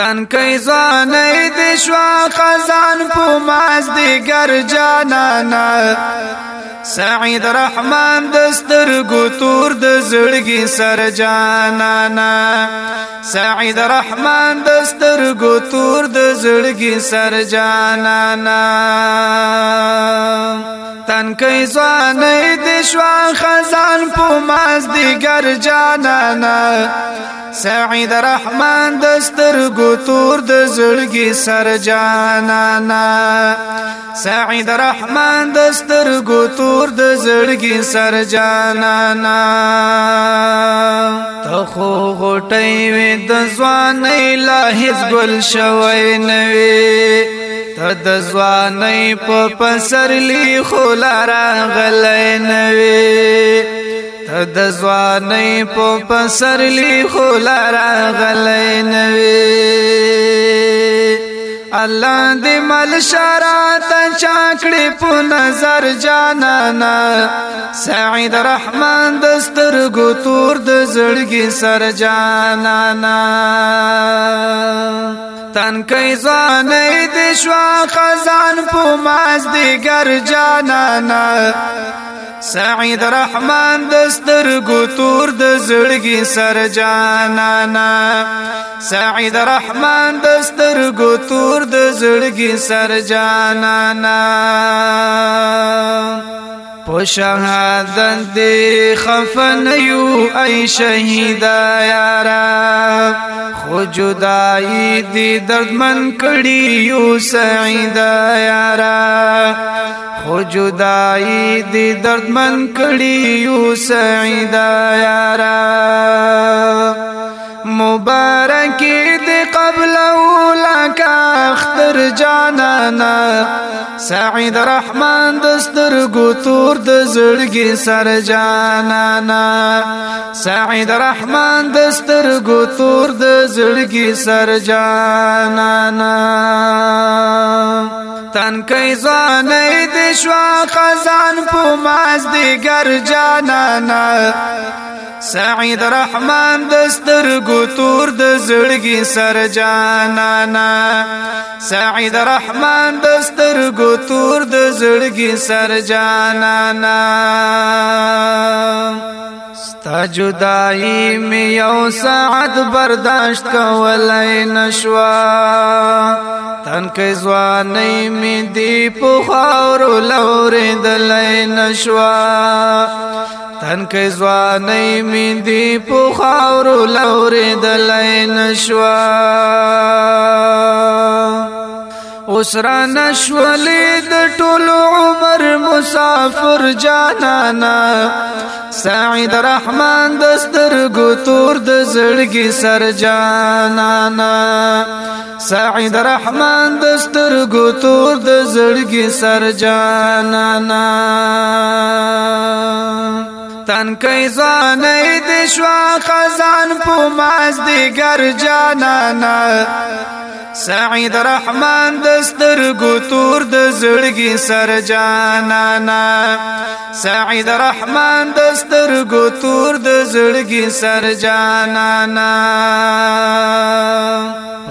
تنکی زانې د شوا خزان په ماز دی ګر جانانا سعید رحمان دستر ګتور د زړګي سر جانانا سعید رحمان دستر ګتور د زړګي سر جانانا تنکی زانې د شوا خزان په ماز دی ګر جانانا سعید رحمان دستر ګتور د زړګي سر جانانا سعید رحمان دستر ګتور د زړګي سر جانانا تخو غټي وې د ځوانې لاهز ګل شوي نوي د ځوانې په پسرلی خولاره غلې نوي د ځواني په پسرلی خولا راغلی نوي الله دې مل شرات چاکړې په نظر جانانا سعید رحمان دستر گو تور د زړګي سر جانانا تن کای ځانې د شوا خزان په ماز دې ګر جانانا سعید رحمان دستر ګتور د زړګي سر جانانا سعید رحمان دستر ګتور د زړګي سر جانانا په شهادت دی خفن یو ای شهیدا یارا خو جدائی دی دردمن کړي یو سعید یارا خو جدائی دی دردمن کړي یو سعیدا یارا مبارک دی قبل اولا کا اختر جانانا سعید رحمان دستر ګوتور د زړګي سر جانانا سعید رحمان دستر ګوتور د زړګي سر جانانا تن کای زانې د شوا خزان په ماز دی ګر جانانا سعید رحمان دستر ګتور د زړګي سر جانانا سعید رحمان دستر ګتور د زړګي سر جانانا ستا جدائی می یو ساعت برداشت کولای نشوا تنکې ځوانې مې دی په خاور لورې دلای نشوا تنکې ځوانې مې دی په خاور لورې دلای نشوا اوس را نشولې د ټولو عمر مسافر جانانا سعید رحمان دستر ګتور د زړګي سر جانانا سعید رحمان دستر ګتور د زړګي سر جانانا تن کای زانې د شوا خزان په ماز دیګر جانانا سعید رحمان دستر ګتور د زړګي سر جانانا سعید رحمان دستر ګتور د زړګي سر جانانا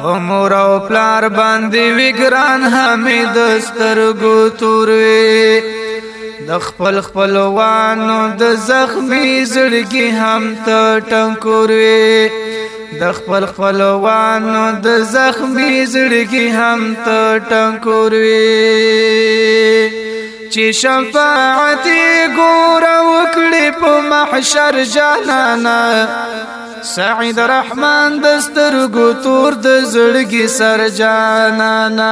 عمر او پلار باندې وګران حمید دستر ګتور د خپل خپلوانو د زخمی زړګي هم ته ټنګور وي د خپل خپلوانو د زخمی زړګي هم ته ټنکور وي چې شفاعت ګور وکړي په محشر جانانا سعید رحمان دستر ګتور د زړګي سر جانانا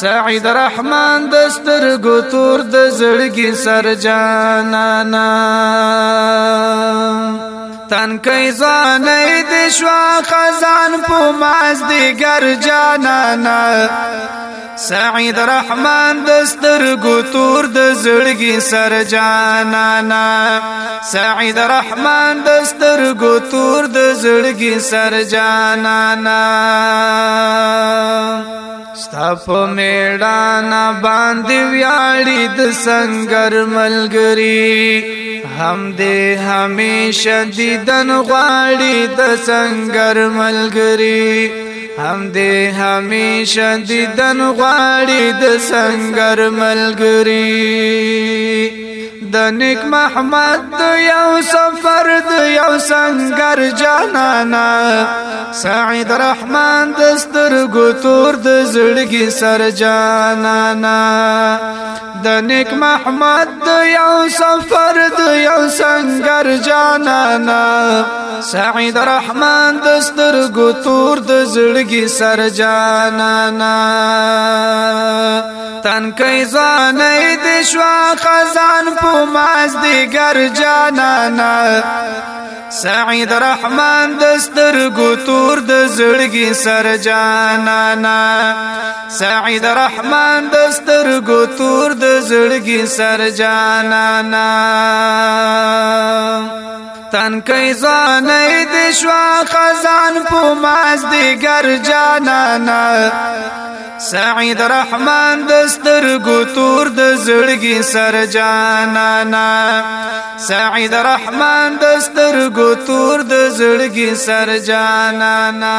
سعید رحمان دستر ګتور د زړګي سر جانانا تنکی زانې د شوا خزان په ماز دی ګر جانانا سعید رحمان دستر ګتور د زړګي سر جانانا سعید رحمان دستر ګتور د زړګي سر جانانا ستاپ میړانا باندې ویاړي د سنگر ملګری هم دې همیشه دیدن غواړي د سنگر ملګری هم دې همیشه دیدن غواړي د سنگر ملګری د نیک محمد یو سفر د یو سنگر جانانا سعید رحمان دستر ګتور د زړګي سر جانانا د نیک محمد د یو سفر د یو سنگر جانانا سعید رحمان دستر ګتور د زړګي سر جانانا تن کای زانې د شوا خزان په ماز دی ګر جانانا سعید رحمان دستر ګتور د زړګي سر جانانا سعید رحمان دستر ګتور د زړګي سر جانانا تن کای زانې د شوا خزان په ماز دی ګر جانانا سعید رحمان دستر ګتور د زړګي سر جانانا سعید رحمان دستر ګتور د زړګي سر جانانا